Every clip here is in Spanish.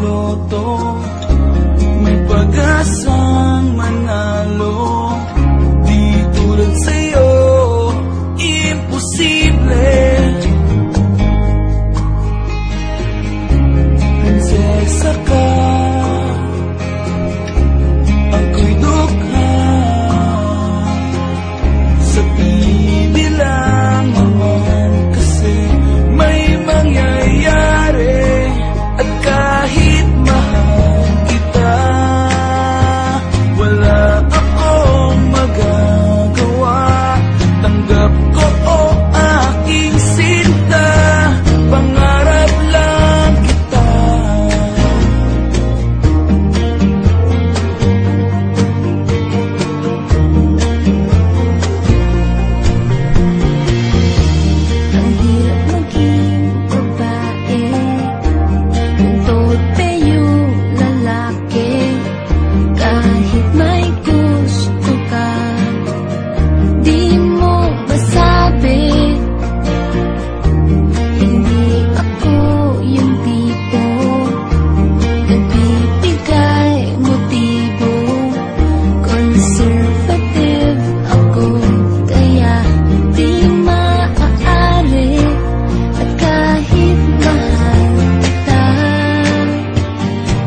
darlo todo.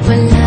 when